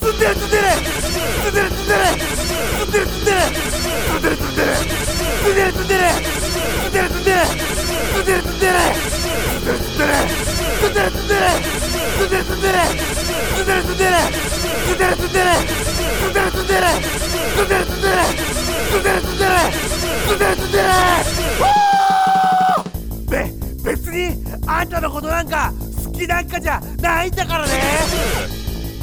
積んでる積んでる積んでる積んでる積んでる積んでる積んでる積んでる積んでんんんん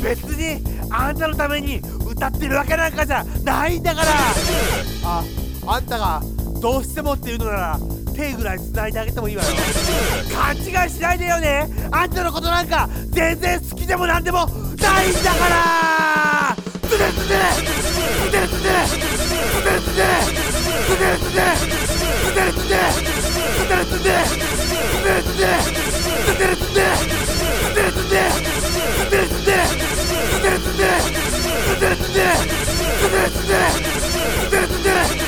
別にあんたのために歌ってるわけなんかじゃないんだから。ああんたがどうしてもっていうのなら手ぐらい繋いであげてもいいわよ。勘違いしないでよね。あんたのことなんか全然好きでもなんでもないんだから。つねつねつねつねつねつねつねつねつねつねつねつねつねつねつねつねつね死んでる。死んでる。積んでる。んでる。んでる。んでる。